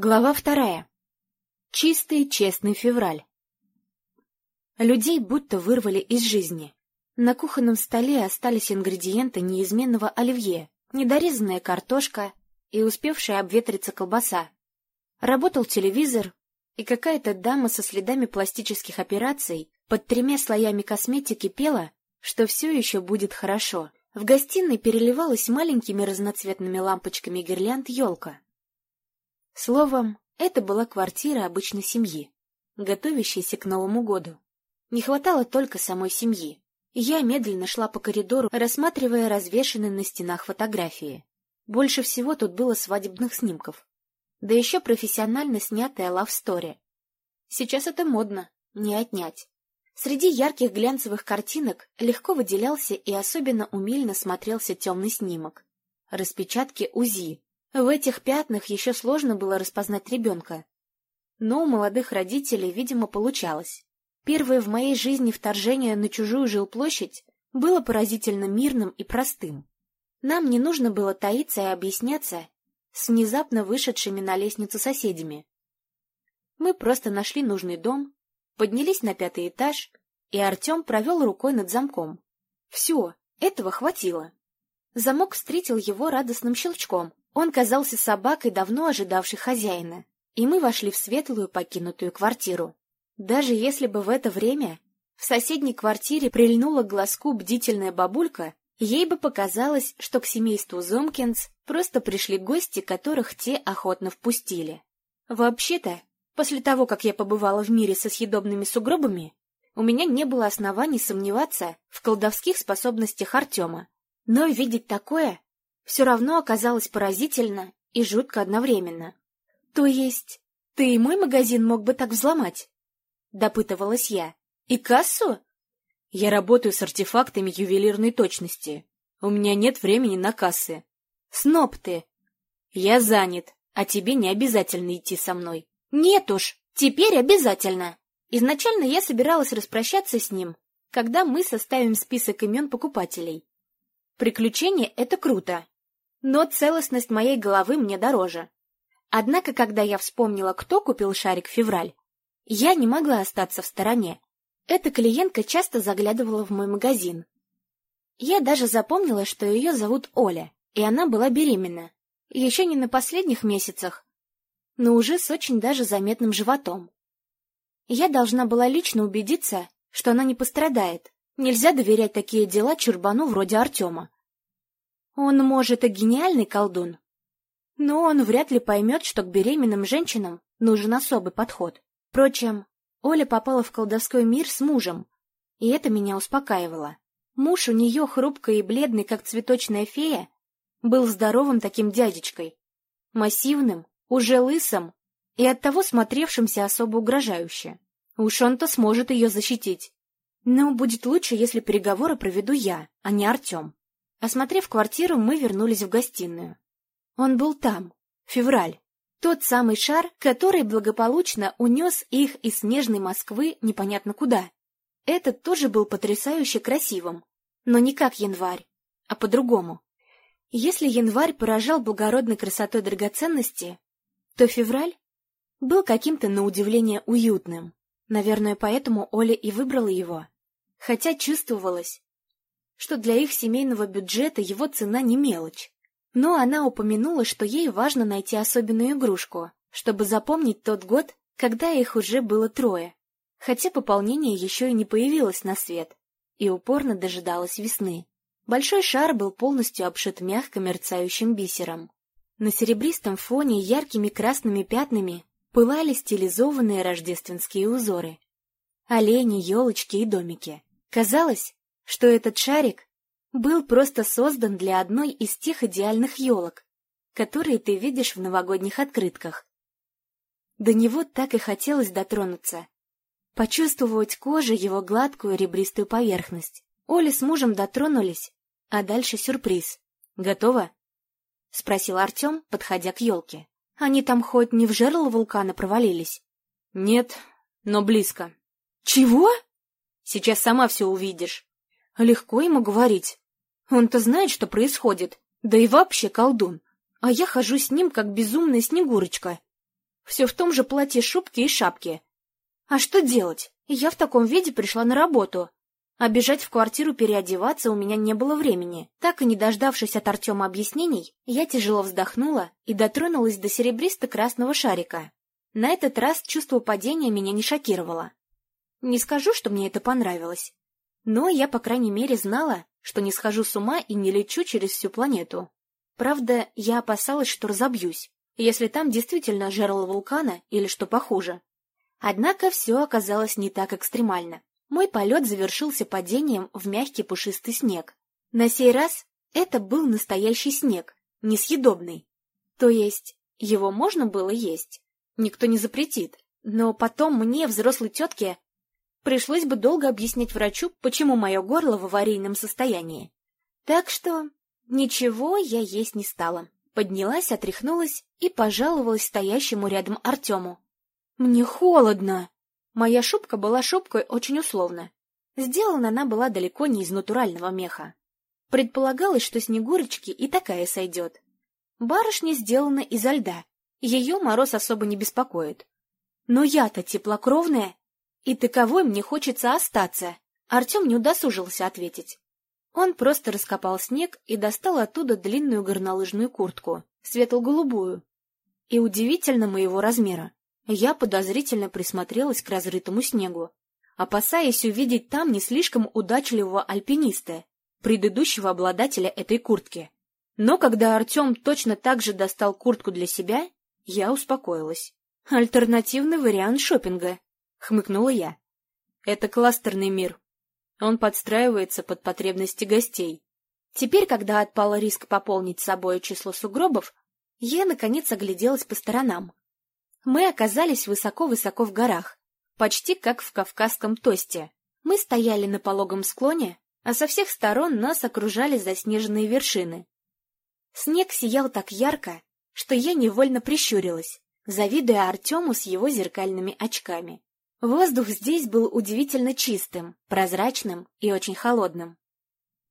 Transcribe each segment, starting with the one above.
Глава вторая. Чистый, честный февраль. Людей будто вырвали из жизни. На кухонном столе остались ингредиенты неизменного оливье, недорезанная картошка и успевшая обветриться колбаса. Работал телевизор, и какая-то дама со следами пластических операций под тремя слоями косметики пела, что все еще будет хорошо. В гостиной переливалась маленькими разноцветными лампочками гирлянд елка. Словом, это была квартира обычной семьи, готовящейся к Новому году. Не хватало только самой семьи. Я медленно шла по коридору, рассматривая развешанные на стенах фотографии. Больше всего тут было свадебных снимков. Да еще профессионально снятая лавстори. Сейчас это модно, не отнять. Среди ярких глянцевых картинок легко выделялся и особенно умильно смотрелся темный снимок. Распечатки УЗИ, в этих пятнах еще сложно было распознать ребенка. Но у молодых родителей, видимо, получалось. Первое в моей жизни вторжение на чужую жилплощадь было поразительно мирным и простым. Нам не нужно было таиться и объясняться с внезапно вышедшими на лестницу соседями. Мы просто нашли нужный дом, поднялись на пятый этаж, и Артем провел рукой над замком. Все, этого хватило. Замок встретил его радостным щелчком, он казался собакой, давно ожидавшей хозяина, и мы вошли в светлую покинутую квартиру. Даже если бы в это время в соседней квартире прильнула к глазку бдительная бабулька, ей бы показалось, что к семейству Зомкинс просто пришли гости, которых те охотно впустили. Вообще-то, после того, как я побывала в мире со съедобными сугробами, у меня не было оснований сомневаться в колдовских способностях Артема. Но видеть такое все равно оказалось поразительно и жутко одновременно. — То есть ты и мой магазин мог бы так взломать? — допытывалась я. — И кассу? — Я работаю с артефактами ювелирной точности. У меня нет времени на кассы. — Сноб ты! — Я занят, а тебе не обязательно идти со мной. — Нет уж, теперь обязательно! Изначально я собиралась распрощаться с ним, когда мы составим список имен покупателей. Приключения — это круто, но целостность моей головы мне дороже. Однако, когда я вспомнила, кто купил шарик в февраль, я не могла остаться в стороне. Эта клиентка часто заглядывала в мой магазин. Я даже запомнила, что ее зовут Оля, и она была беременна. Еще не на последних месяцах, но уже с очень даже заметным животом. Я должна была лично убедиться, что она не пострадает. Нельзя доверять такие дела чурбану вроде Артема. Он, может, и гениальный колдун, но он вряд ли поймет, что к беременным женщинам нужен особый подход. Впрочем, Оля попала в колдовской мир с мужем, и это меня успокаивало. Муж у нее, хрупкий и бледный, как цветочная фея, был здоровым таким дядечкой, массивным, уже лысым и оттого смотревшимся особо угрожающе. Уж он-то сможет ее защитить. Но будет лучше, если переговоры проведу я, а не Артем. Осмотрев квартиру, мы вернулись в гостиную. Он был там, февраль. Тот самый шар, который благополучно унес их из снежной Москвы непонятно куда. Этот тоже был потрясающе красивым, но не как январь, а по-другому. Если январь поражал благородной красотой драгоценности, то февраль был каким-то на удивление уютным. Наверное, поэтому Оля и выбрала его. Хотя чувствовалось, что для их семейного бюджета его цена не мелочь. Но она упомянула, что ей важно найти особенную игрушку, чтобы запомнить тот год, когда их уже было трое, хотя пополнение еще и не появилось на свет, и упорно дожидалась весны. Большой шар был полностью обшит мягко мерцающим бисером. На серебристом фоне яркими красными пятнами пылали стилизованные рождественские узоры. Олени, елочки и домики. Казалось, что этот шарик был просто создан для одной из тех идеальных елок, которые ты видишь в новогодних открытках. До него так и хотелось дотронуться, почувствовать кожей его гладкую ребристую поверхность. Оля с мужем дотронулись, а дальше сюрприз. «Готово?» — спросил Артем, подходя к елке. «Они там хоть не в жерло вулкана провалились?» «Нет, но близко». «Чего?» «Сейчас сама все увидишь». Легко ему говорить. Он-то знает, что происходит, да и вообще колдун. А я хожу с ним, как безумная снегурочка. Все в том же платье шубки и шапке. А что делать? Я в таком виде пришла на работу. А бежать в квартиру переодеваться у меня не было времени. Так и не дождавшись от Артема объяснений, я тяжело вздохнула и дотронулась до серебристо-красного шарика. На этот раз чувство падения меня не шокировало. Не скажу, что мне это понравилось. Но я, по крайней мере, знала, что не схожу с ума и не лечу через всю планету. Правда, я опасалась, что разобьюсь, если там действительно жерло вулкана или что похуже. Однако все оказалось не так экстремально. Мой полет завершился падением в мягкий пушистый снег. На сей раз это был настоящий снег, несъедобный. То есть его можно было есть, никто не запретит, но потом мне, взрослой тетке, пришлось бы долго объяснять врачу, почему мое горло в аварийном состоянии. Так что ничего я есть не стала. Поднялась, отряхнулась и пожаловалась стоящему рядом Артему. «Мне холодно!» Моя шубка была шубкой очень условно. Сделана она была далеко не из натурального меха. Предполагалось, что Снегурочки и такая сойдет. Барышня сделана изо льда, ее мороз особо не беспокоит. Но я-то теплокровная, и таковой мне хочется остаться. Артем не удосужился ответить. Он просто раскопал снег и достал оттуда длинную горнолыжную куртку, светло-голубую, и удивительно моего размера. Я подозрительно присмотрелась к разрытому снегу, опасаясь увидеть там не слишком удачливого альпиниста, предыдущего обладателя этой куртки. Но когда Артем точно так же достал куртку для себя, я успокоилась. Альтернативный вариант шопинга, хмыкнула я. Это кластерный мир. Он подстраивается под потребности гостей. Теперь, когда отпал риск пополнить собой число сугробов, я, наконец, огляделась по сторонам. Мы оказались высоко-высоко в горах, почти как в кавказском тосте. Мы стояли на пологом склоне, а со всех сторон нас окружали заснеженные вершины. Снег сиял так ярко, что я невольно прищурилась, завидуя Артему с его зеркальными очками. Воздух здесь был удивительно чистым, прозрачным и очень холодным.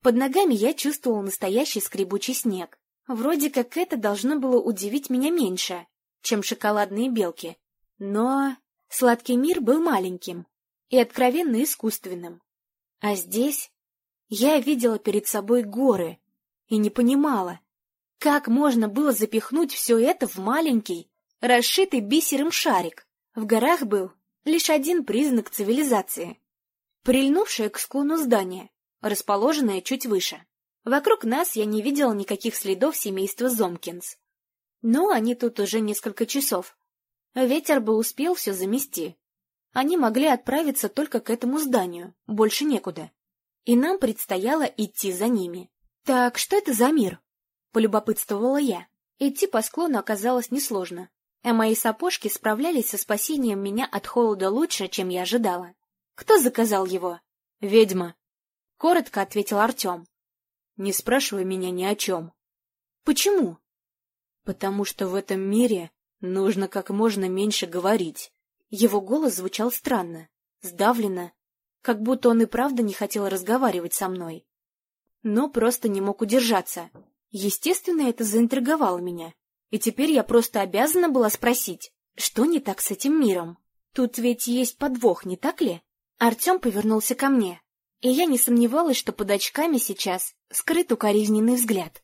Под ногами я чувствовал настоящий скребучий снег. Вроде как это должно было удивить меня меньше, чем шоколадные белки. Но сладкий мир был маленьким и откровенно искусственным. А здесь я видела перед собой горы и не понимала, как можно было запихнуть все это в маленький, расшитый бисером шарик. В горах был лишь один признак цивилизации — прильнувшее к склону здание, расположенное чуть выше. Вокруг нас я не видела никаких следов семейства Зомкинс. Но они тут уже несколько часов. Ветер бы успел все замести. Они могли отправиться только к этому зданию, больше некуда. И нам предстояло идти за ними. «Так что это за мир?» — полюбопытствовала я. Идти по склону оказалось несложно, а мои сапожки справлялись со спасением меня от холода лучше, чем я ожидала. «Кто заказал его?» «Ведьма», — коротко ответил Артем. «Не спрашивай меня ни о чем». «Почему?» потому что в этом мире нужно как можно меньше говорить. Его голос звучал странно, сдавленно, как будто он и правда не хотел разговаривать со мной. Но просто не мог удержаться. Естественно, это заинтриговало меня. И теперь я просто обязана была спросить, что не так с этим миром? Тут ведь есть подвох, не так ли? Артем повернулся ко мне, и я не сомневалась, что под очками сейчас скрыт укоризненный взгляд.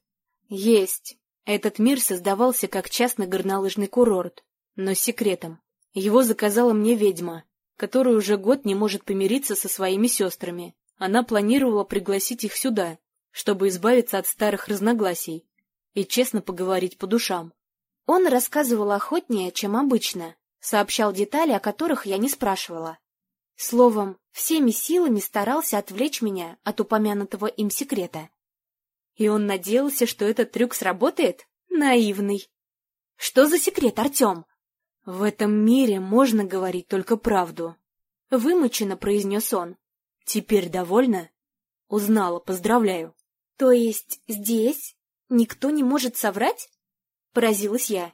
Есть. Этот мир создавался как частный горнолыжный курорт, но с секретом. Его заказала мне ведьма, которая уже год не может помириться со своими сестрами. Она планировала пригласить их сюда, чтобы избавиться от старых разногласий и честно поговорить по душам. Он рассказывал охотнее, чем обычно, сообщал детали, о которых я не спрашивала. Словом, всеми силами старался отвлечь меня от упомянутого им секрета. И он надеялся, что этот трюк сработает? Наивный. Что за секрет, Артем? В этом мире можно говорить только правду. Вымученно произнес он. Теперь довольна? Узнала, поздравляю. То есть здесь никто не может соврать? Поразилась я.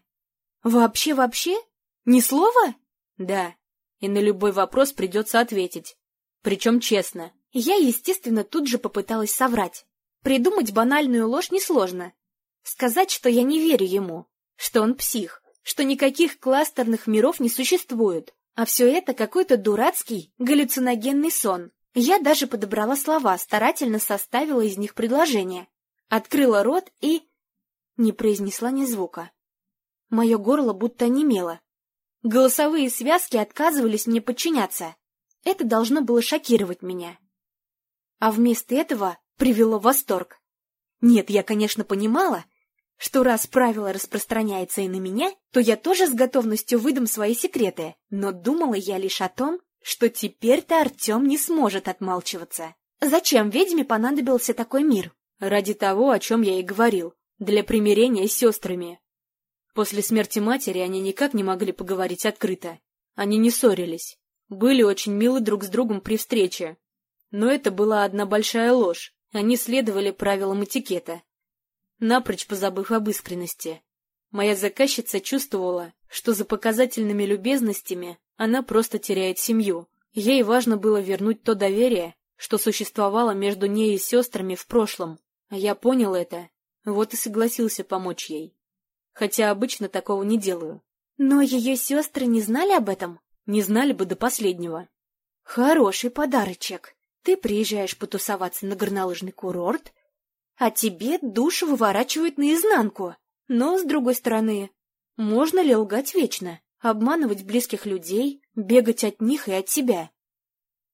Вообще-вообще? Ни слова? Да. И на любой вопрос придется ответить. Причем честно. Я, естественно, тут же попыталась соврать. Придумать банальную ложь несложно. Сказать, что я не верю ему, что он псих, что никаких кластерных миров не существует, а все это какой-то дурацкий галлюциногенный сон. Я даже подобрала слова, старательно составила из них предложение. Открыла рот и... Не произнесла ни звука. Мое горло будто онемело. Голосовые связки отказывались мне подчиняться. Это должно было шокировать меня. А вместо этого привело в восторг. Нет, я, конечно, понимала, что раз правило распространяется и на меня, то я тоже с готовностью выдам свои секреты, но думала я лишь о том, что теперь-то Артем не сможет отмалчиваться. Зачем ведьме понадобился такой мир? Ради того, о чем я и говорил, для примирения с сестрами. После смерти матери они никак не могли поговорить открыто. Они не ссорились, были очень милы друг с другом при встрече. Но это была одна большая ложь, они следовали правилам этикета, напрочь позабыв об искренности. Моя заказчица чувствовала, что за показательными любезностями она просто теряет семью. Ей важно было вернуть то доверие, что существовало между ней и сестрами в прошлом. А я понял это, вот и согласился помочь ей. Хотя обычно такого не делаю. Но ее сестры не знали об этом? Не знали бы до последнего. Хороший подарочек. Ты приезжаешь потусоваться на горнолыжный курорт, а тебе душу выворачивают наизнанку. Но, с другой стороны, можно ли лгать вечно, обманывать близких людей, бегать от них и от себя?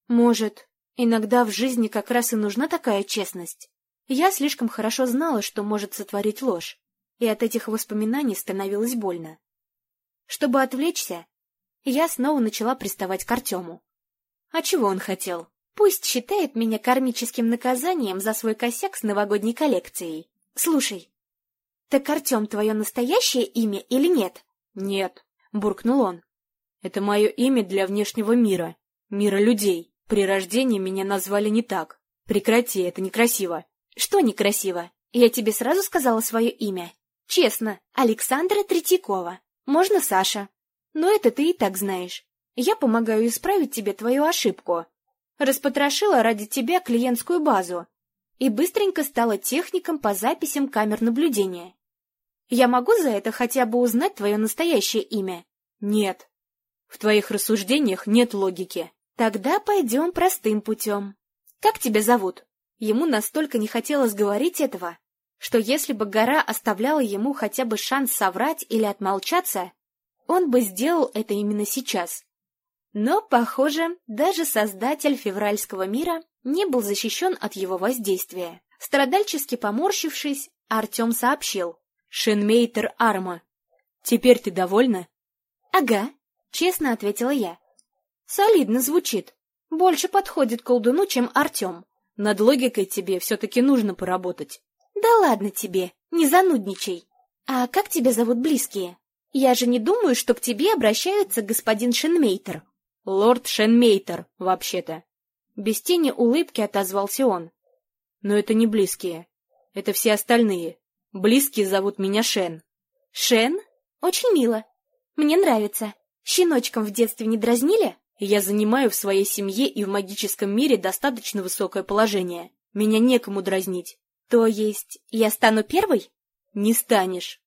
Может, иногда в жизни как раз и нужна такая честность? Я слишком хорошо знала, что может сотворить ложь, и от этих воспоминаний становилось больно. Чтобы отвлечься, я снова начала приставать к Артему. А чего он хотел? Пусть считает меня кармическим наказанием за свой косяк с новогодней коллекцией. Слушай, так Артем твое настоящее имя или нет? Нет, буркнул он. Это мое имя для внешнего мира, мира людей. При рождении меня назвали не так. Прекрати, это некрасиво. Что некрасиво? Я тебе сразу сказала свое имя. Честно, Александра Третьякова. Можно Саша. Но это ты и так знаешь. Я помогаю исправить тебе твою ошибку. Распотрошила ради тебя клиентскую базу и быстренько стала техником по записям камер наблюдения. Я могу за это хотя бы узнать твое настоящее имя? Нет. В твоих рассуждениях нет логики. Тогда пойдем простым путем. Как тебя зовут? Ему настолько не хотелось говорить этого, что если бы гора оставляла ему хотя бы шанс соврать или отмолчаться, он бы сделал это именно сейчас. Но, похоже, даже создатель февральского мира не был защищен от его воздействия. Страдальчески поморщившись, Артем сообщил. «Шенмейтер Арма, теперь ты довольна?» «Ага», — честно ответила я. «Солидно звучит. Больше подходит колдуну, чем Артем. Над логикой тебе все-таки нужно поработать». «Да ладно тебе, не занудничай. А как тебя зовут близкие? Я же не думаю, что к тебе обращаются господин Шенмейтер». «Лорд Шенмейтер, вообще-то». Без тени улыбки отозвался он. «Но это не близкие. Это все остальные. Близкие зовут меня Шен». «Шен? Очень мило. Мне нравится. Щеночком в детстве не дразнили?» «Я занимаю в своей семье и в магическом мире достаточно высокое положение. Меня некому дразнить». «То есть я стану первой?» «Не станешь».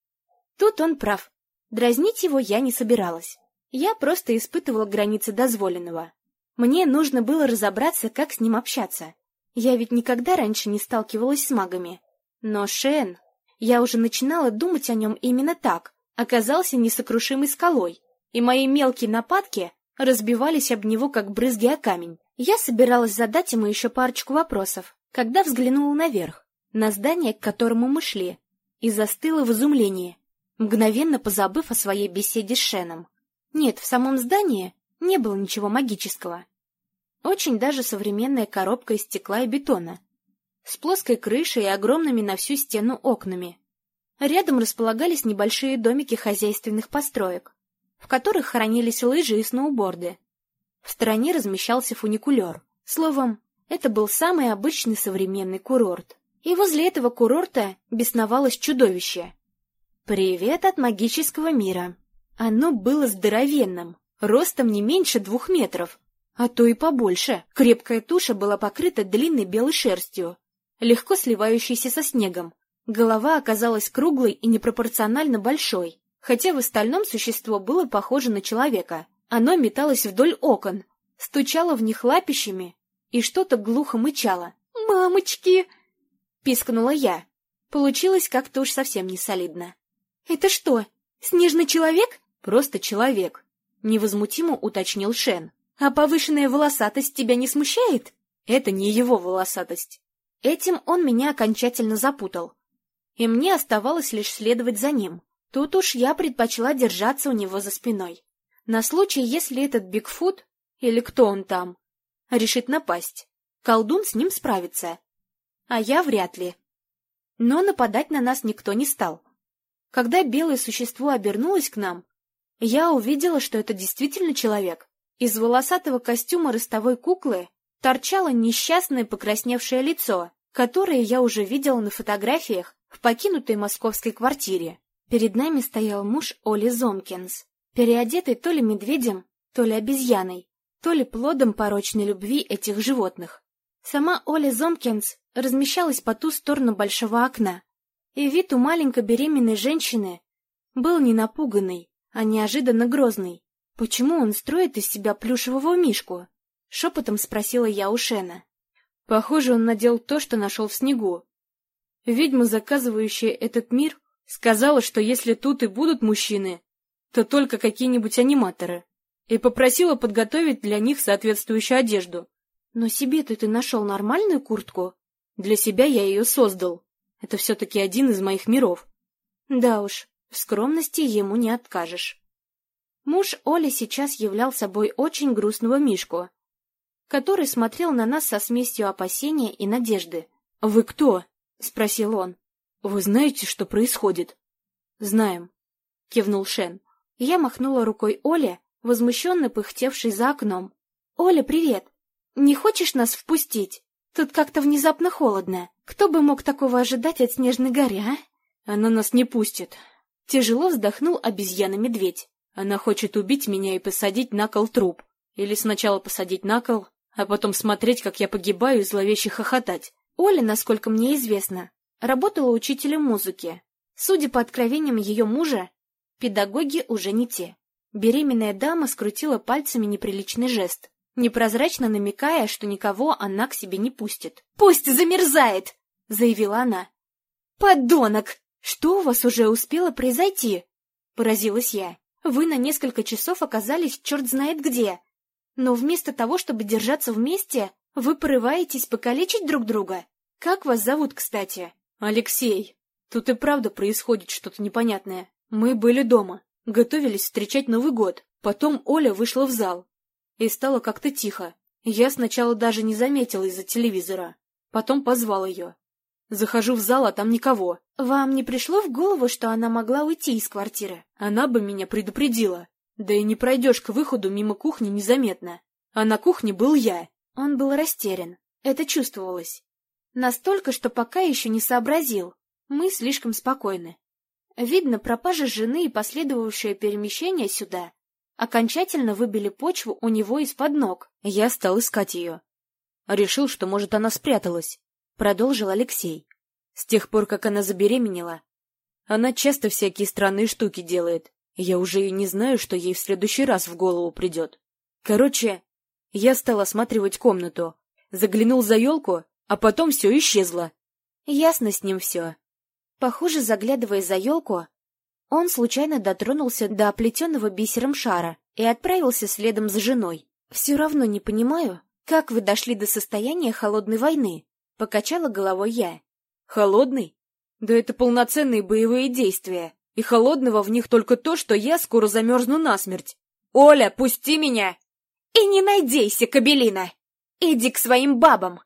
Тут он прав. Дразнить его я не собиралась. Я просто испытывала границы дозволенного. Мне нужно было разобраться, как с ним общаться. Я ведь никогда раньше не сталкивалась с магами. Но Шен... Я уже начинала думать о нем именно так. Оказался несокрушимой скалой, и мои мелкие нападки разбивались об него, как брызги о камень. Я собиралась задать ему еще парочку вопросов, когда взглянула наверх, на здание, к которому мы шли, и застыла в изумлении, мгновенно позабыв о своей беседе с Шеном. Нет, в самом здании не было ничего магического. Очень даже современная коробка из стекла и бетона, с плоской крышей и огромными на всю стену окнами. Рядом располагались небольшие домики хозяйственных построек, в которых хранились лыжи и сноуборды. В стороне размещался фуникулер. Словом, это был самый обычный современный курорт. И возле этого курорта бесновалось чудовище. «Привет от магического мира!» Оно было здоровенным, ростом не меньше двух метров, а то и побольше. Крепкая туша была покрыта длинной белой шерстью, легко сливающейся со снегом. Голова оказалась круглой и непропорционально большой. Хотя в остальном существо было похоже на человека. Оно металось вдоль окон, стучало в них лапищами и что-то глухо мычало. «Мамочки!» — пискнула я. Получилось как-то уж совсем не солидно. «Это что, снежный человек?» «Просто человек», — невозмутимо уточнил Шен. «А повышенная волосатость тебя не смущает?» «Это не его волосатость». Этим он меня окончательно запутал. И мне оставалось лишь следовать за ним. Тут уж я предпочла держаться у него за спиной. На случай, если этот Бигфут, или кто он там, решит напасть. Колдун с ним справится. А я вряд ли. Но нападать на нас никто не стал. Когда белое существо обернулось к нам, я увидела, что это действительно человек. Из волосатого костюма ростовой куклы торчало несчастное покрасневшее лицо, которое я уже видела на фотографиях в покинутой московской квартире. Перед нами стоял муж Оли Зомкинс, переодетый то ли медведем, то ли обезьяной, то ли плодом порочной любви этих животных. Сама Оля Зомкинс размещалась по ту сторону большого окна, и вид у маленькой беременной женщины был не напуганный, а неожиданно грозный. Почему он строит из себя плюшевого мишку? Шепотом спросила я у Шена. Похоже, он надел то, что нашел в снегу. Ведьма, заказывающая этот мир, сказала, что если тут и будут мужчины, то только какие-нибудь аниматоры, и попросила подготовить для них соответствующую одежду. Но себе-то ты нашел нормальную куртку? Для себя я ее создал. Это все-таки один из моих миров. Да уж, в скромности ему не откажешь. Муж Оли сейчас являл собой очень грустного Мишку, который смотрел на нас со смесью опасения и надежды. — Вы кто? — спросил он. — Вы знаете, что происходит? — Знаем, — кивнул Шен. Я махнула рукой Оле, возмущенно пыхтевшей за окном. — Оля, привет! Не хочешь нас впустить? Тут как-то внезапно холодно. Кто бы мог такого ожидать от Снежной горы, а? Она нас не пустит. Тяжело вздохнул обезьяна-медведь. Она хочет убить меня и посадить на кол труп. Или сначала посадить на кол, а потом смотреть, как я погибаю и зловеще хохотать. Оля, насколько мне известно, работала учителем музыки. Судя по откровениям ее мужа, педагоги уже не те. Беременная дама скрутила пальцами неприличный жест, непрозрачно намекая, что никого она к себе не пустит. «Пусть замерзает!» — заявила она. «Подонок! Что у вас уже успело произойти?» — поразилась я. «Вы на несколько часов оказались черт знает где, но вместо того, чтобы держаться вместе, вы порываетесь покалечить друг друга? Как вас зовут, кстати? Алексей. Тут и правда происходит что-то непонятное. Мы были дома, готовились встречать Новый год. Потом Оля вышла в зал. И стало как-то тихо. Я сначала даже не заметила из-за телевизора. Потом позвал ее. Захожу в зал, а там никого. Вам не пришло в голову, что она могла уйти из квартиры? Она бы меня предупредила. Да и не пройдешь к выходу мимо кухни незаметно. А на кухне был я. Он был растерян. Это чувствовалось. Настолько, что пока еще не сообразил. Мы слишком спокойны. Видно, пропажа жены и последовавшее перемещение сюда окончательно выбили почву у него из-под ног. Я стал искать ее. Решил, что, может, она спряталась. Продолжил Алексей. С тех пор, как она забеременела, она часто всякие странные штуки делает. Я уже и не знаю, что ей в следующий раз в голову придет. Короче, я стал осматривать комнату, заглянул за елку, а потом все исчезло. Ясно с ним все. Похоже, заглядывая за елку, он случайно дотронулся до оплетенного бисером шара и отправился следом за женой. Все равно не понимаю, как вы дошли до состояния холодной войны, покачала головой я. Холодный? Да это полноценные боевые действия и холодного в них только то, что я скоро замерзну насмерть. «Оля, пусти меня!» «И не надейся, Кабелина! Иди к своим бабам!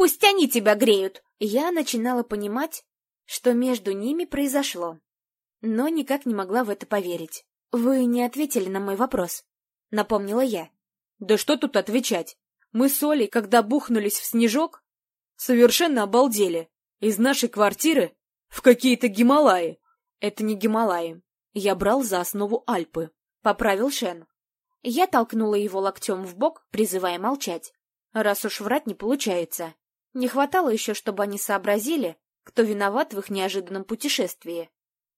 Пусть они тебя греют!» Я начинала понимать, что между ними произошло, но никак не могла в это поверить. «Вы не ответили на мой вопрос», — напомнила я. «Да что тут отвечать? Мы с Олей, когда бухнулись в снежок, совершенно обалдели. Из нашей квартиры в какие-то Гималаи. Это не Гималаи. Я брал за основу Альпы. Поправил Шен. Я толкнула его локтем в бок, призывая молчать. Раз уж врать не получается. Не хватало еще, чтобы они сообразили, кто виноват в их неожиданном путешествии.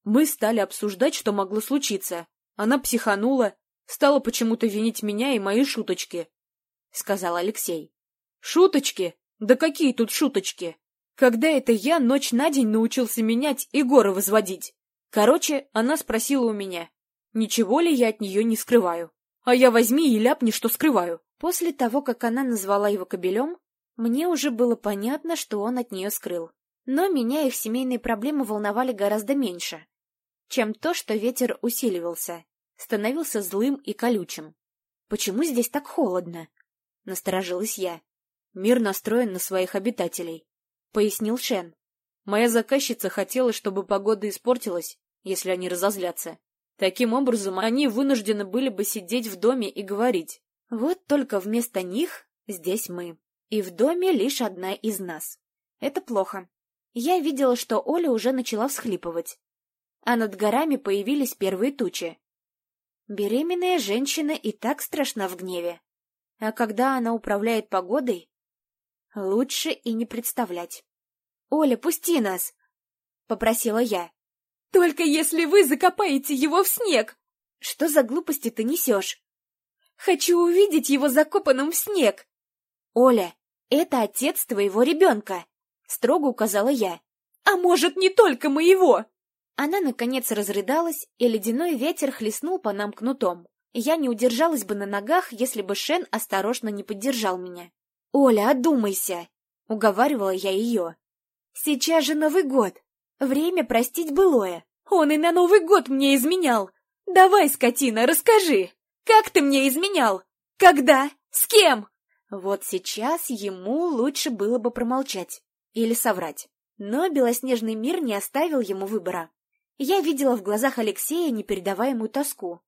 Мы стали обсуждать, что могло случиться. Она психанула, стала почему-то винить меня и мои шуточки, — сказал Алексей. Шуточки? Да какие тут шуточки? Когда это я ночь на день научился менять и горы возводить? Короче, она спросила у меня, ничего ли я от нее не скрываю. А я возьми и ляпни, что скрываю. После того, как она назвала его кобелем, мне уже было понятно, что он от нее скрыл. Но меня их семейные проблемы волновали гораздо меньше, чем то, что ветер усиливался, становился злым и колючим. «Почему здесь так холодно?» — насторожилась я. «Мир настроен на своих обитателей», — пояснил Шен. «Моя заказчица хотела, чтобы погода испортилась, если они разозлятся. Таким образом, они вынуждены были бы сидеть в доме и говорить. Вот только вместо них здесь мы. И в доме лишь одна из нас. Это плохо. Я видела, что Оля уже начала всхлипывать. А над горами появились первые тучи. Беременная женщина и так страшна в гневе. А когда она управляет погодой, лучше и не представлять. «Оля, пусти нас!» — попросила я. Только если вы закопаете его в снег. Что за глупости ты несешь? Хочу увидеть его закопанным в снег. Оля, это отец твоего ребенка, строго указала я. А может, не только моего? Она, наконец, разрыдалась, и ледяной ветер хлестнул по нам кнутом. Я не удержалась бы на ногах, если бы Шен осторожно не поддержал меня. «Оля, одумайся!» — уговаривала я ее. «Сейчас же Новый год! Время простить былое. Он и на Новый год мне изменял. Давай, скотина, расскажи, как ты мне изменял? Когда? С кем? Вот сейчас ему лучше было бы промолчать или соврать. Но белоснежный мир не оставил ему выбора. Я видела в глазах Алексея непередаваемую тоску.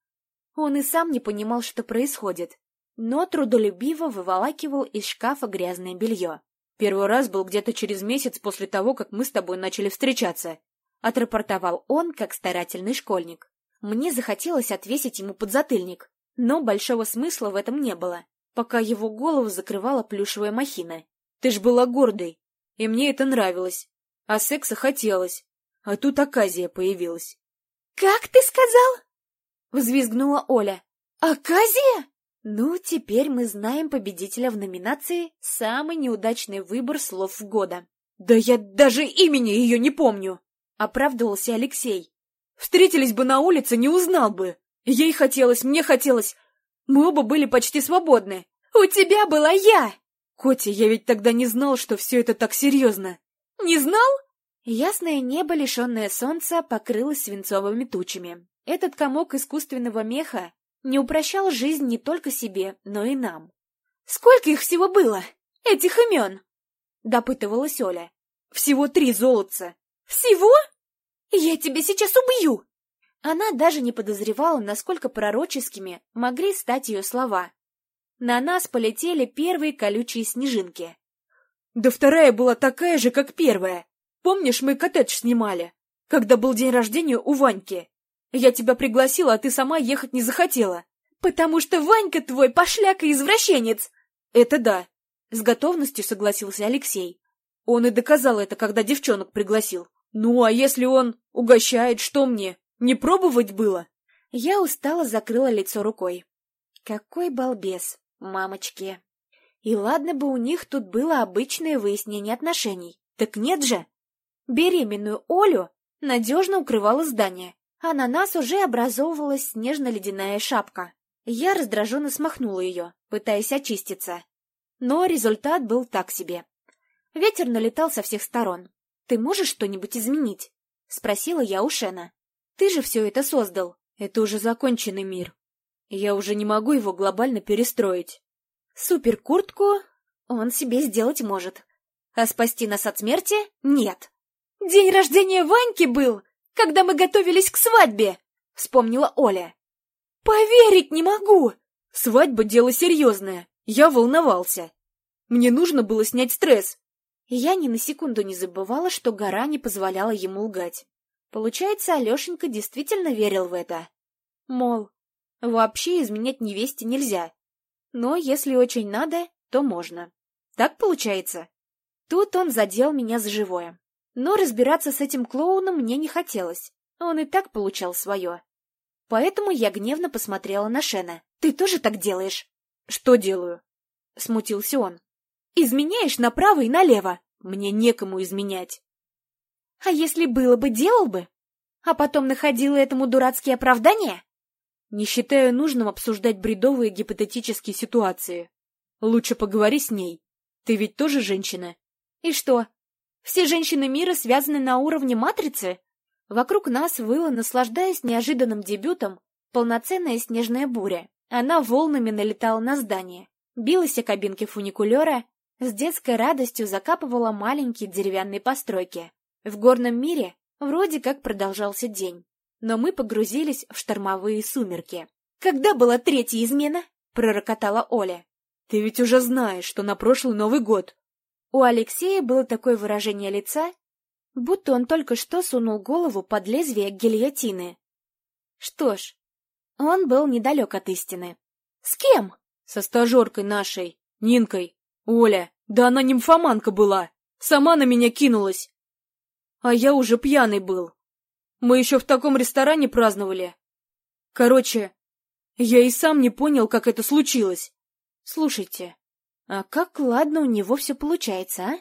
Он и сам не понимал, что происходит, но трудолюбиво выволакивал из шкафа грязное белье. Первый раз был где-то через месяц после того, как мы с тобой начали встречаться. Отрапортовал он, как старательный школьник. Мне захотелось отвесить ему подзатыльник, но большого смысла в этом не было, пока его голову закрывала плюшевая махина. Ты ж была гордой, и мне это нравилось. А секса хотелось. А тут оказия появилась. — Как ты сказал? — взвизгнула Оля. — Оказия? Ну, теперь мы знаем победителя в номинации «Самый неудачный выбор слов года». «Да я даже имени ее не помню!» — оправдывался Алексей. «Встретились бы на улице, не узнал бы. Ей хотелось, мне хотелось. Мы оба были почти свободны. У тебя была я!» «Котя, я ведь тогда не знал, что все это так серьезно». «Не знал?» Ясное небо, лишенное солнца, покрылось свинцовыми тучами. Этот комок искусственного меха не упрощал жизнь не только себе, но и нам. «Сколько их всего было? Этих имен?» — допытывалась Оля. «Всего три золотца». «Всего? Я тебя сейчас убью!» Она даже не подозревала, насколько пророческими могли стать ее слова. На нас полетели первые колючие снежинки. «Да вторая была такая же, как первая. Помнишь, мы коттедж снимали, когда был день рождения у Ваньки?» Я тебя пригласила, а ты сама ехать не захотела. Потому что Ванька твой пошляк и извращенец. Это да. С готовностью согласился Алексей. Он и доказал это, когда девчонок пригласил. Ну, а если он угощает, что мне? Не пробовать было? Я устало закрыла лицо рукой. Какой балбес, мамочки. И ладно бы у них тут было обычное выяснение отношений. Так нет же. Беременную Олю надежно укрывало здание а на нас уже образовывалась снежно-ледяная шапка. Я раздраженно смахнула ее, пытаясь очиститься. Но результат был так себе. Ветер налетал со всех сторон. «Ты можешь что-нибудь изменить?» — спросила я у Шена. «Ты же все это создал». «Это уже законченный мир. Я уже не могу его глобально перестроить». «Суперкуртку он себе сделать может. А спасти нас от смерти — нет». «День рождения Ваньки был!» когда мы готовились к свадьбе!» — вспомнила Оля. «Поверить не могу!» «Свадьба — дело серьезное. Я волновался. Мне нужно было снять стресс». Я ни на секунду не забывала, что гора не позволяла ему лгать. Получается, Алешенька действительно верил в это. Мол, вообще изменять невесте нельзя. Но если очень надо, то можно. Так получается? Тут он задел меня за живое. Но разбираться с этим клоуном мне не хотелось. Он и так получал свое. Поэтому я гневно посмотрела на Шена. «Ты тоже так делаешь?» «Что делаю?» — смутился он. «Изменяешь направо и налево. Мне некому изменять». «А если было бы, делал бы? А потом находила этому дурацкие оправдания?» «Не считаю нужным обсуждать бредовые гипотетические ситуации. Лучше поговори с ней. Ты ведь тоже женщина?» «И что, все женщины мира связаны на уровне матрицы?» Вокруг нас выла, наслаждаясь неожиданным дебютом, полноценная снежная буря. Она волнами налетала на здание, билась о кабинке фуникулера, с детской радостью закапывала маленькие деревянные постройки. В горном мире вроде как продолжался день, но мы погрузились в штормовые сумерки. «Когда была третья измена?» — пророкотала Оля. «Ты ведь уже знаешь, что на прошлый Новый год». У Алексея было такое выражение лица, будто он только что сунул голову под лезвие гильотины. Что ж, он был недалек от истины. «С кем?» «Со стажеркой нашей, Нинкой. Оля, да она нимфоманка была, сама на меня кинулась. А я уже пьяный был. Мы еще в таком ресторане праздновали. Короче, я и сам не понял, как это случилось. Слушайте, а как ладно у него все получается, а?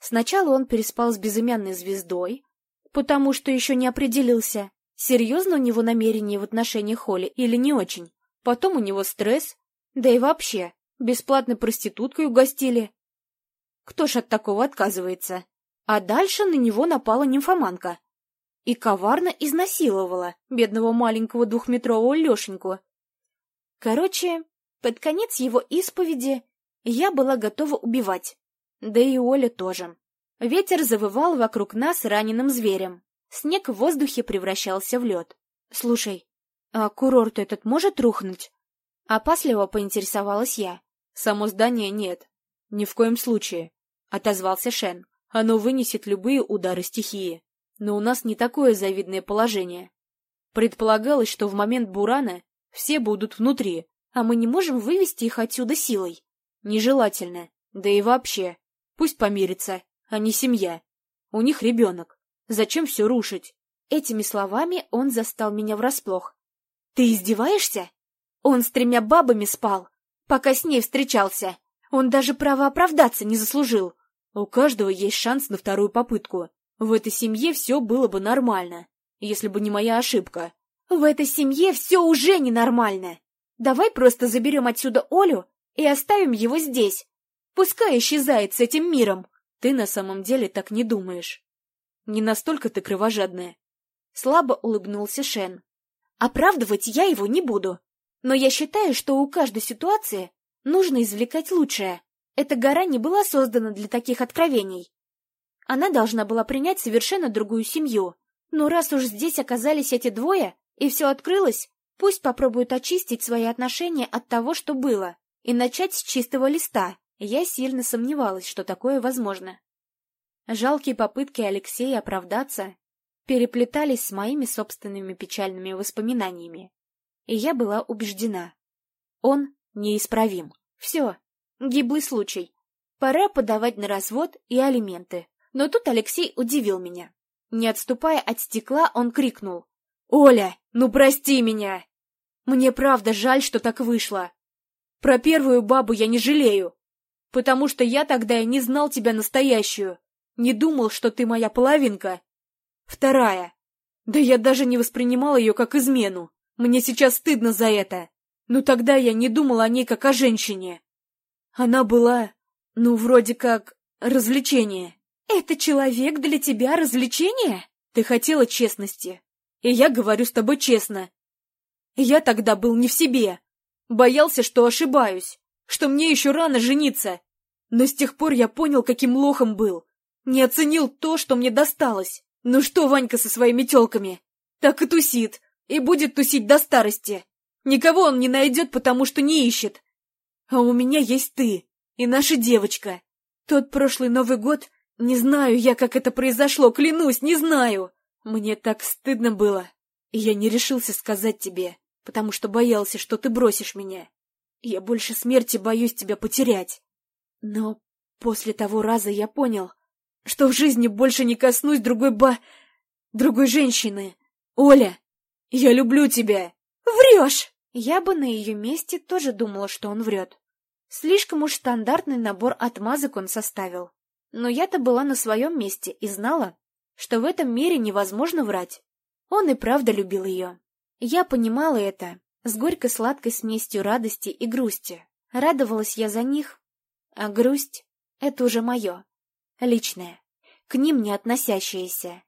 Сначала он переспал с безымянной звездой, потому что еще не определился, серьезно у него намерение в отношении Холли или не очень. Потом у него стресс, да и вообще, бесплатной проституткой угостили. Кто ж от такого отказывается? А дальше на него напала нимфоманка и коварно изнасиловала бедного маленького двухметрового Лешеньку. Короче, под конец его исповеди я была готова убивать. Да и Оля тоже. Ветер завывал вокруг нас раненым зверем. Снег в воздухе превращался в лед. «Слушай, а курорт этот может рухнуть?» Опасливо поинтересовалась я. «Само здание нет. Ни в коем случае», — отозвался Шен. «Оно вынесет любые удары стихии. Но у нас не такое завидное положение. Предполагалось, что в момент бурана все будут внутри, а мы не можем вывести их отсюда силой. Нежелательно. Да и вообще, Пусть помирятся, а не семья. У них ребенок. Зачем все рушить? Этими словами он застал меня врасплох. Ты издеваешься? Он с тремя бабами спал, пока с ней встречался. Он даже права оправдаться не заслужил. У каждого есть шанс на вторую попытку. В этой семье все было бы нормально, если бы не моя ошибка. В этой семье все уже ненормально. Давай просто заберем отсюда Олю и оставим его здесь. Пускай исчезает с этим миром. Ты на самом деле так не думаешь. Не настолько ты кровожадная. Слабо улыбнулся Шен. Оправдывать я его не буду. Но я считаю, что у каждой ситуации нужно извлекать лучшее. Эта гора не была создана для таких откровений. Она должна была принять совершенно другую семью. Но раз уж здесь оказались эти двое, и все открылось, пусть попробуют очистить свои отношения от того, что было, и начать с чистого листа. Я сильно сомневалась, что такое возможно. Жалкие попытки Алексея оправдаться переплетались с моими собственными печальными воспоминаниями, и я была убеждена. Он неисправим. Все, гиблый случай. Пора подавать на развод и алименты. Но тут Алексей удивил меня. Не отступая от стекла, он крикнул. «Оля, ну прости меня! Мне правда жаль, что так вышло. Про первую бабу я не жалею потому что я тогда и не знал тебя настоящую, не думал, что ты моя половинка. Вторая. Да я даже не воспринимал ее как измену. Мне сейчас стыдно за это. Но тогда я не думал о ней как о женщине. Она была, ну, вроде как, развлечение. Это человек для тебя развлечение? Ты хотела честности. И я говорю с тобой честно. Я тогда был не в себе. Боялся, что ошибаюсь что мне еще рано жениться. Но с тех пор я понял, каким лохом был. Не оценил то, что мне досталось. Ну что Ванька со своими телками? Так и тусит. И будет тусить до старости. Никого он не найдет, потому что не ищет. А у меня есть ты и наша девочка. Тот прошлый Новый год, не знаю я, как это произошло, клянусь, не знаю. Мне так стыдно было. И я не решился сказать тебе, потому что боялся, что ты бросишь меня. Я больше смерти боюсь тебя потерять. Но после того раза я понял, что в жизни больше не коснусь другой ба... другой женщины. Оля, я люблю тебя. Врешь! Я бы на ее месте тоже думала, что он врет. Слишком уж стандартный набор отмазок он составил. Но я-то была на своем месте и знала, что в этом мире невозможно врать. Он и правда любил ее. Я понимала это с горько-сладкой смесью радости и грусти. Радовалась я за них, а грусть — это уже мое, личное, к ним не относящееся.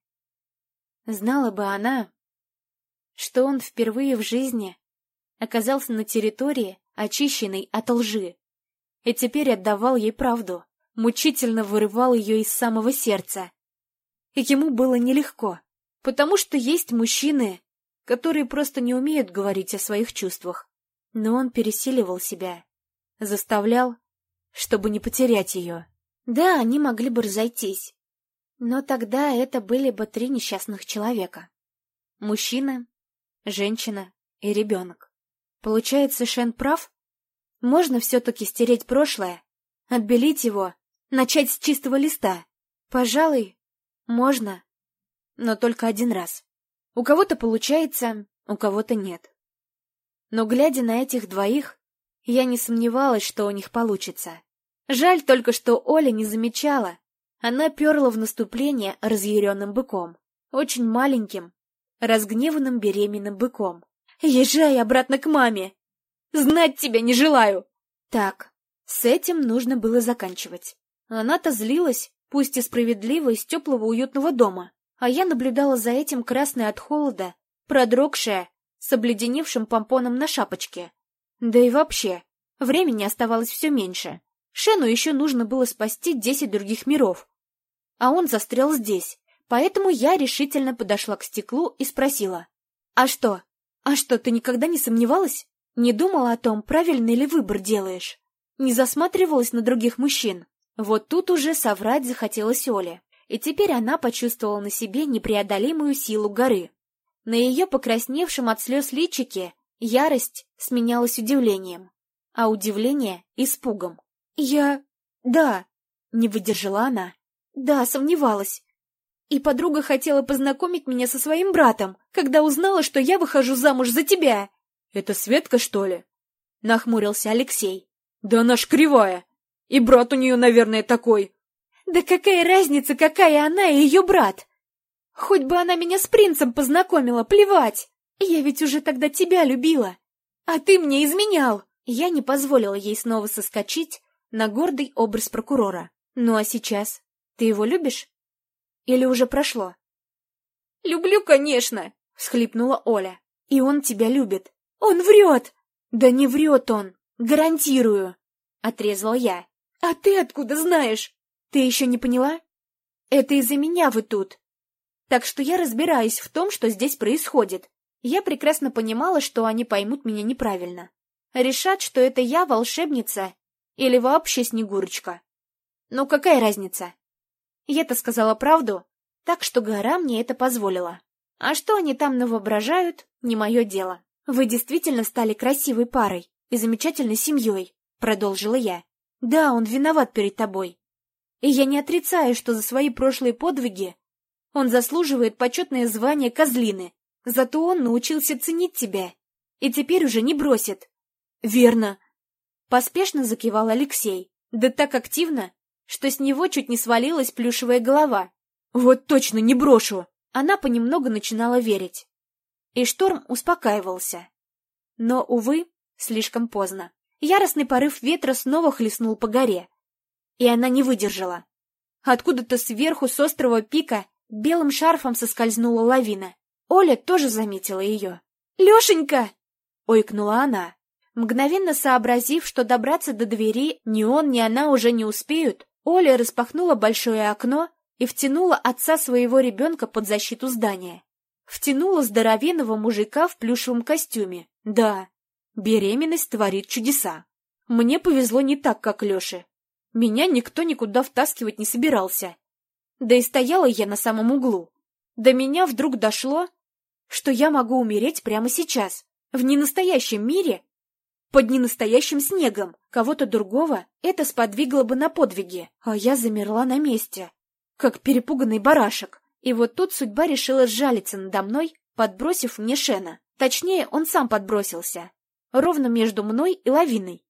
Знала бы она, что он впервые в жизни оказался на территории, очищенной от лжи, и теперь отдавал ей правду, мучительно вырывал ее из самого сердца. И ему было нелегко, потому что есть мужчины, которые просто не умеют говорить о своих чувствах. Но он пересиливал себя, заставлял, чтобы не потерять ее. Да, они могли бы разойтись, но тогда это были бы три несчастных человека. Мужчина, женщина и ребенок. Получается, Шен прав? Можно все-таки стереть прошлое, отбелить его, начать с чистого листа. Пожалуй, можно, но только один раз. У кого-то получается, у кого-то нет. Но глядя на этих двоих, я не сомневалась, что у них получится. Жаль только, что Оля не замечала. Она перла в наступление разъяренным быком. Очень маленьким, разгневанным беременным быком. «Езжай обратно к маме! Знать тебя не желаю!» Так, с этим нужно было заканчивать. Она-то злилась, пусть и справедливо, из теплого уютного дома а я наблюдала за этим красной от холода, продрогшая, с обледеневшим помпоном на шапочке. Да и вообще, времени оставалось все меньше. Шену еще нужно было спасти десять других миров. А он застрял здесь, поэтому я решительно подошла к стеклу и спросила. «А что? А что, ты никогда не сомневалась? Не думала о том, правильный ли выбор делаешь? Не засматривалась на других мужчин?» Вот тут уже соврать захотелось Оле и теперь она почувствовала на себе непреодолимую силу горы. На ее покрасневшем от слез личике ярость сменялась удивлением, а удивление — испугом. «Я... да...» — не выдержала она. «Да, сомневалась. И подруга хотела познакомить меня со своим братом, когда узнала, что я выхожу замуж за тебя». «Это Светка, что ли?» — нахмурился Алексей. «Да она ж кривая. И брат у нее, наверное, такой. Да какая разница, какая она и ее брат? Хоть бы она меня с принцем познакомила, плевать. Я ведь уже тогда тебя любила. А ты мне изменял. Я не позволила ей снова соскочить на гордый образ прокурора. Ну а сейчас? Ты его любишь? Или уже прошло? Люблю, конечно, всхлипнула Оля. И он тебя любит. Он врет! Да не врет он, гарантирую, отрезала я. А ты откуда знаешь? Ты еще не поняла? Это из-за меня вы тут. Так что я разбираюсь в том, что здесь происходит. Я прекрасно понимала, что они поймут меня неправильно. Решат, что это я волшебница или вообще Снегурочка. Ну какая разница? Я-то сказала правду, так что гора мне это позволила. А что они там навоображают, не мое дело. Вы действительно стали красивой парой и замечательной семьей, продолжила я. Да, он виноват перед тобой. И я не отрицаю, что за свои прошлые подвиги он заслуживает почетное звание козлины. Зато он научился ценить тебя. И теперь уже не бросит. Верно. Поспешно закивал Алексей. Да так активно, что с него чуть не свалилась плюшевая голова. Вот точно не брошу. Она понемногу начинала верить. И шторм успокаивался. Но, увы, слишком поздно. Яростный порыв ветра снова хлестнул по горе, и она не выдержала. Откуда-то сверху с острого пика белым шарфом соскользнула лавина. Оля тоже заметила ее. «Лешенька!» — ойкнула она. Мгновенно сообразив, что добраться до двери ни он, ни она уже не успеют, Оля распахнула большое окно и втянула отца своего ребенка под защиту здания. Втянула здоровенного мужика в плюшевом костюме. Да, беременность творит чудеса. Мне повезло не так, как Леше. Меня никто никуда втаскивать не собирался. Да и стояла я на самом углу. До меня вдруг дошло, что я могу умереть прямо сейчас, в ненастоящем мире, под ненастоящим снегом. Кого-то другого это сподвигло бы на подвиги, а я замерла на месте, как перепуганный барашек. И вот тут судьба решила сжалиться надо мной подбросив мне Шена. Точнее, он сам подбросился. Ровно между мной и лавиной.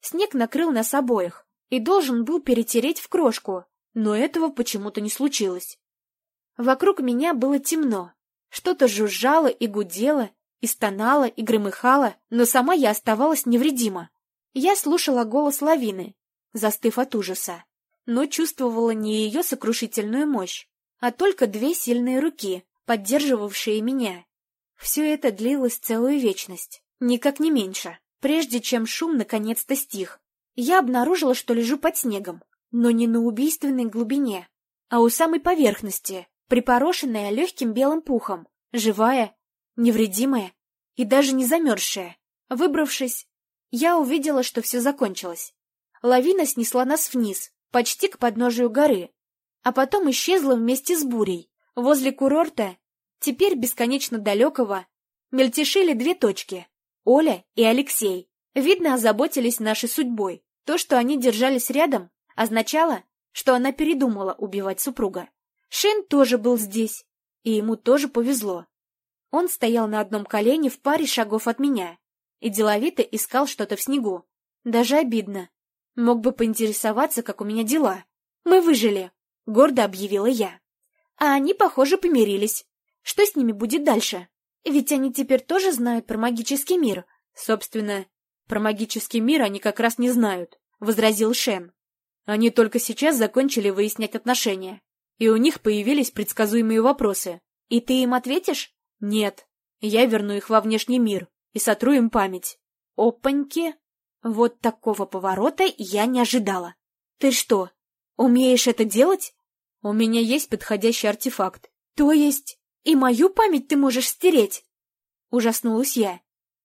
Снег накрыл нас обоих и должен был перетереть в крошку, но этого почему-то не случилось. Вокруг меня было темно. Что-то жужжало и гудело, и стонало, и громыхало, но сама я оставалась невредима. Я слушала голос лавины, застыв от ужаса, но чувствовала не ее сокрушительную мощь, а только две сильные руки, поддерживавшие меня. Все это длилось целую вечность, никак не меньше, прежде чем шум наконец-то стих. Я обнаружила, что лежу под снегом, но не на убийственной глубине, а у самой поверхности, припорошенная легким белым пухом, живая, невредимая и даже не замерзшая. Выбравшись, я увидела, что все закончилось. Лавина снесла нас вниз, почти к подножию горы, а потом исчезла вместе с бурей. Возле курорта, теперь бесконечно далекого, мельтешили две точки — Оля и Алексей. Видно, озаботились нашей судьбой. То, что они держались рядом, означало, что она передумала убивать супруга. Шен тоже был здесь, и ему тоже повезло. Он стоял на одном колене в паре шагов от меня и деловито искал что-то в снегу. Даже обидно. Мог бы поинтересоваться, как у меня дела. Мы выжили, гордо объявила я. А они, похоже, помирились. Что с ними будет дальше? Ведь они теперь тоже знают про магический мир. Собственно, про магический мир они как раз не знают, возразил Шен. Они только сейчас закончили выяснять отношения, и у них появились предсказуемые вопросы. И ты им ответишь? Нет, я верну их во внешний мир и сотру им память. Опаньки! Вот такого поворота я не ожидала. Ты что, умеешь это делать? У меня есть подходящий артефакт. То есть и мою память ты можешь стереть? Ужаснулась я.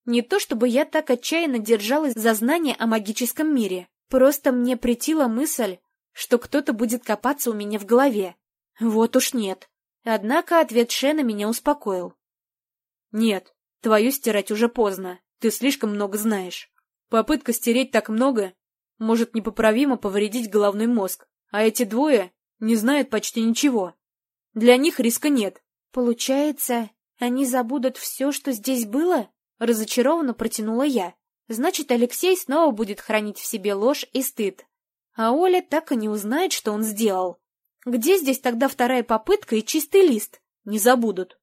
Не то чтобы я так отчаянно держалась за знание о магическом мире. Просто мне претила мысль, что кто-то будет копаться у меня в голове. Вот уж нет. Однако ответ Шена меня успокоил. Нет, твою стирать уже поздно. Ты слишком много знаешь. Попытка стереть так много может непоправимо повредить головной мозг, а эти двое не знают почти ничего. Для них риска нет. Получается, они забудут все, что здесь было? Разочарованно протянула я. Значит, Алексей снова будет хранить в себе ложь и стыд. А Оля так и не узнает, что он сделал. Где здесь тогда вторая попытка и чистый лист? Не забудут.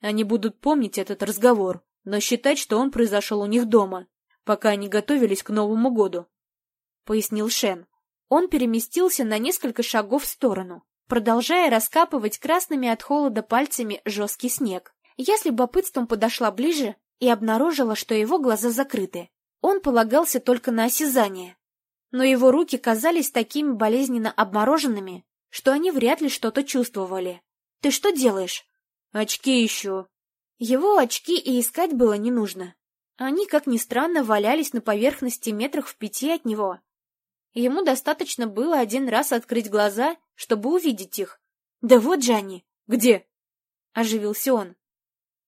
Они будут помнить этот разговор, но считать, что он произошел у них дома, пока они готовились к Новому году, — пояснил Шен. Он переместился на несколько шагов в сторону, продолжая раскапывать красными от холода пальцами жесткий снег. Я с любопытством подошла ближе и обнаружила, что его глаза закрыты. Он полагался только на осязание. Но его руки казались такими болезненно обмороженными, что они вряд ли что-то чувствовали. «Ты что делаешь?» Очки ищу. Его очки и искать было не нужно. Они, как ни странно, валялись на поверхности метрах в пяти от него. Ему достаточно было один раз открыть глаза, чтобы увидеть их. «Да вот же они!» «Где?» — оживился он.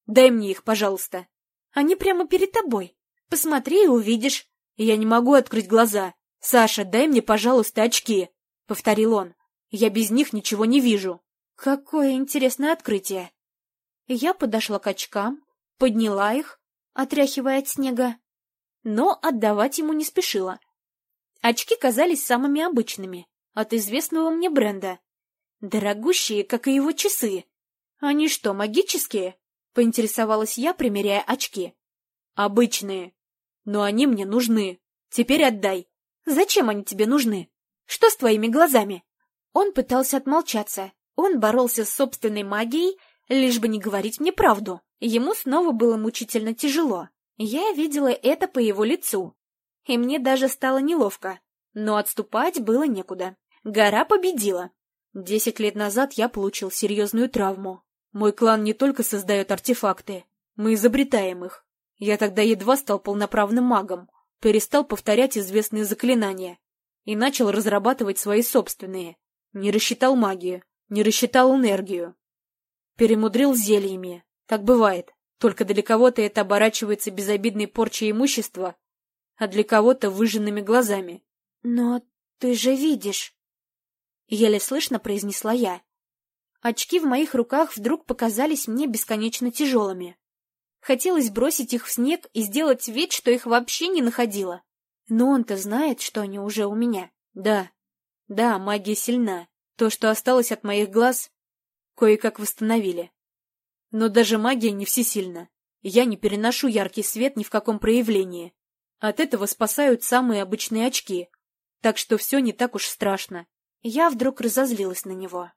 «Дай мне их, пожалуйста». «Они прямо перед тобой. Посмотри и увидишь». «Я не могу открыть глаза. Саша, дай мне, пожалуйста, очки», — повторил он. «Я без них ничего не вижу». «Какое интересное открытие!» Я подошла к очкам, подняла их, отряхивая от снега, но отдавать ему не спешила. Очки казались самыми обычными, от известного мне бренда. Дорогущие, как и его часы. Они что, магические? Поинтересовалась я, примеряя очки. Обычные. Но они мне нужны. Теперь отдай. Зачем они тебе нужны? Что с твоими глазами? Он пытался отмолчаться. Он боролся с собственной магией, лишь бы не говорить мне правду. Ему снова было мучительно тяжело. Я видела это по его лицу. И мне даже стало неловко. Но отступать было некуда. Гора победила. Десять лет назад я получил серьезную травму. Мой клан не только создает артефакты, мы изобретаем их. Я тогда едва стал полноправным магом, перестал повторять известные заклинания и начал разрабатывать свои собственные. Не рассчитал магию, не рассчитал энергию, Перемудрил зельями. Так бывает. Только для кого-то это оборачивается безобидной порчей имущества, а для кого-то выжженными глазами. — Но ты же видишь! — еле слышно произнесла я. Очки в моих руках вдруг показались мне бесконечно тяжелыми. Хотелось бросить их в снег и сделать вид, что их вообще не находила. Но он-то знает, что они уже у меня. Да, да, магия сильна. То, что осталось от моих глаз, кое-как восстановили. Но даже магия не всесильна. Я не переношу яркий свет ни в каком проявлении. От этого спасают самые обычные очки. Так что все не так уж страшно. Я вдруг разозлилась на него.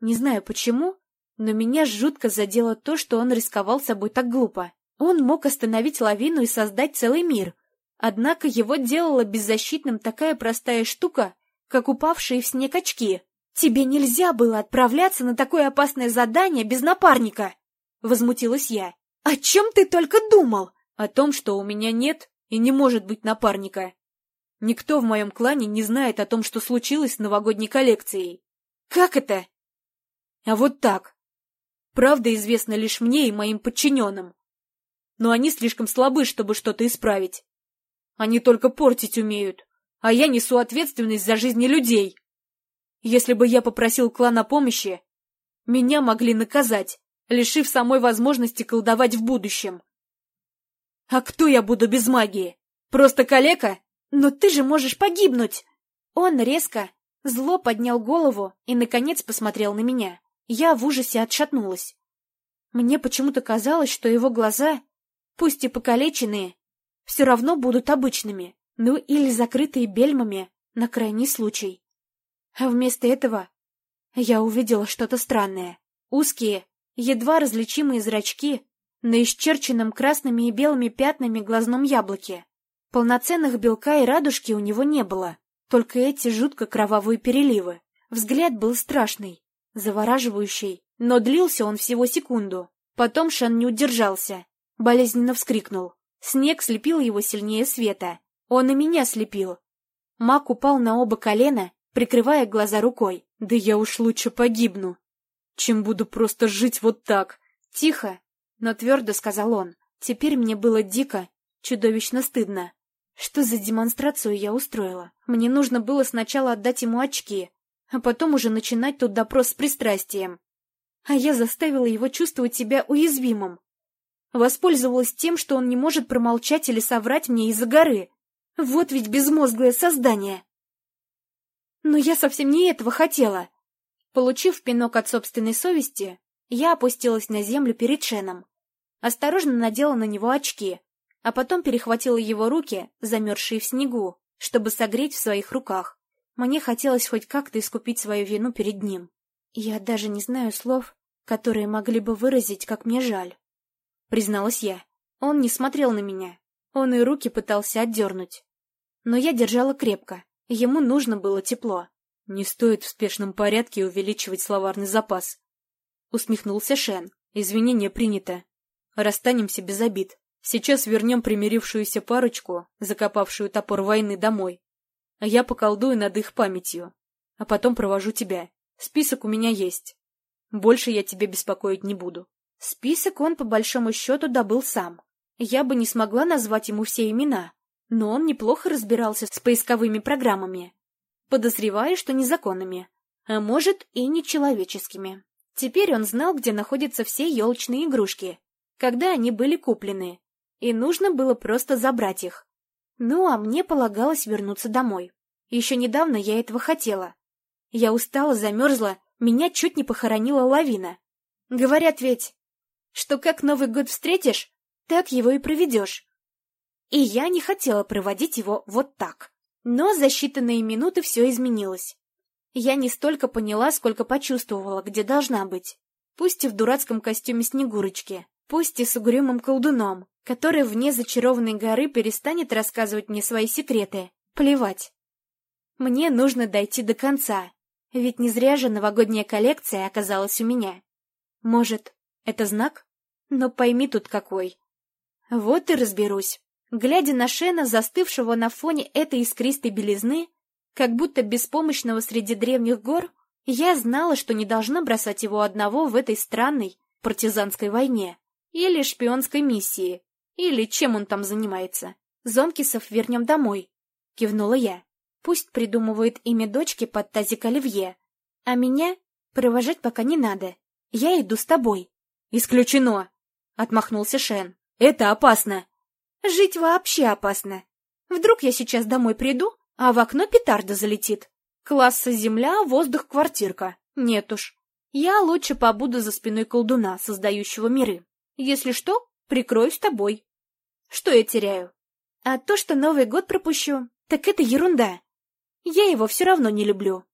Не знаю почему, но меня жутко задело то, что он рисковал собой так глупо. Он мог остановить лавину и создать целый мир. Однако его делала беззащитным такая простая штука, как упавшие в снег очки. «Тебе нельзя было отправляться на такое опасное задание без напарника!» — возмутилась я. «О чем ты только думал?» «О том, что у меня нет и не может быть напарника. Никто в моем клане не знает о том, что случилось с новогодней коллекцией». «Как это?» «А вот так. Правда известна лишь мне и моим подчиненным. Но они слишком слабы, чтобы что-то исправить. Они только портить умеют, а я несу ответственность за жизни людей. Если бы я попросил клан о помощи, меня могли наказать, лишив самой возможности колдовать в будущем. А кто я буду без магии? Просто калека? Но ты же можешь погибнуть! Он резко, зло поднял голову и, наконец, посмотрел на меня. Я в ужасе отшатнулась. Мне почему-то казалось, что его глаза, пусть и покалеченные, все равно будут обычными, ну или закрытые бельмами на крайний случай. А вместо этого я увидела что-то странное. Узкие, едва различимые зрачки на исчерченном красными и белыми пятнами глазном яблоке. Полноценных белка и радужки у него не было, только эти жутко кровавые переливы. Взгляд был страшный, завораживающий, но длился он всего секунду. Потом Шан не удержался, болезненно вскрикнул. Снег слепил его сильнее света. Он и меня слепил. Мак упал на оба колена, прикрывая глаза рукой. «Да я уж лучше погибну, чем буду просто жить вот так!» Тихо, но твердо сказал он. Теперь мне было дико, чудовищно стыдно. Что за демонстрацию я устроила? Мне нужно было сначала отдать ему очки, а потом уже начинать тут допрос с пристрастием. А я заставила его чувствовать себя уязвимым. Воспользовалась тем, что он не может промолчать или соврать мне из-за горы. Вот ведь безмозглое создание. Но я совсем не этого хотела. Получив пинок от собственной совести, я опустилась на землю перед Шеном. Осторожно надела на него очки, а потом перехватила его руки, замерзшие в снегу, чтобы согреть в своих руках. Мне хотелось хоть как-то искупить свою вину перед ним. Я даже не знаю слов, которые могли бы выразить, как мне жаль. Призналась я. Он не смотрел на меня. Он и руки пытался отдернуть. Но я держала крепко. Ему нужно было тепло. Не стоит в спешном порядке увеличивать словарный запас. Усмехнулся Шен. Извинение принято. Расстанемся без обид. Сейчас вернем примирившуюся парочку, закопавшую топор войны, домой. А я поколдую над их памятью. А потом провожу тебя. Список у меня есть. Больше я тебе беспокоить не буду. Список он, по большому счету, добыл сам. Я бы не смогла назвать ему все имена, но он неплохо разбирался с поисковыми программами. Подозреваю, что незаконными, а может и нечеловеческими. Теперь он знал, где находятся все елочные игрушки, когда они были куплены, и нужно было просто забрать их. Ну, а мне полагалось вернуться домой. Еще недавно я этого хотела. Я устала, замерзла, меня чуть не похоронила лавина. Говорят ведь, что как Новый год встретишь, так его и проведешь. И я не хотела проводить его вот так. Но за считанные минуты все изменилось. Я не столько поняла, сколько почувствовала, где должна быть. Пусть и в дурацком костюме Снегурочки, пусть и с угрюмым колдуном, который вне зачарованной горы перестанет рассказывать мне свои секреты. Плевать. Мне нужно дойти до конца, ведь не зря же новогодняя коллекция оказалась у меня. Может, это знак? Но пойми тут какой. Вот и разберусь. Глядя на Шена, застывшего на фоне этой искристой белизны, как будто беспомощного среди древних гор, я знала, что не должна бросать его одного в этой странной партизанской войне или шпионской миссии, или чем он там занимается. Зомкисов вернем домой, кивнула я. Пусть придумывает имя дочки под тазик Оливье, а меня Провожать пока не надо. Я иду с тобой. Исключено, отмахнулся Шен. Это опасно. Жить вообще опасно. Вдруг я сейчас домой приду, а в окно петарда залетит. Класса земля, воздух, квартирка. Нет уж. Я лучше побуду за спиной колдуна, создающего миры. Если что, прикроюсь тобой. Что я теряю? А то, что Новый год пропущу, так это ерунда. Я его все равно не люблю.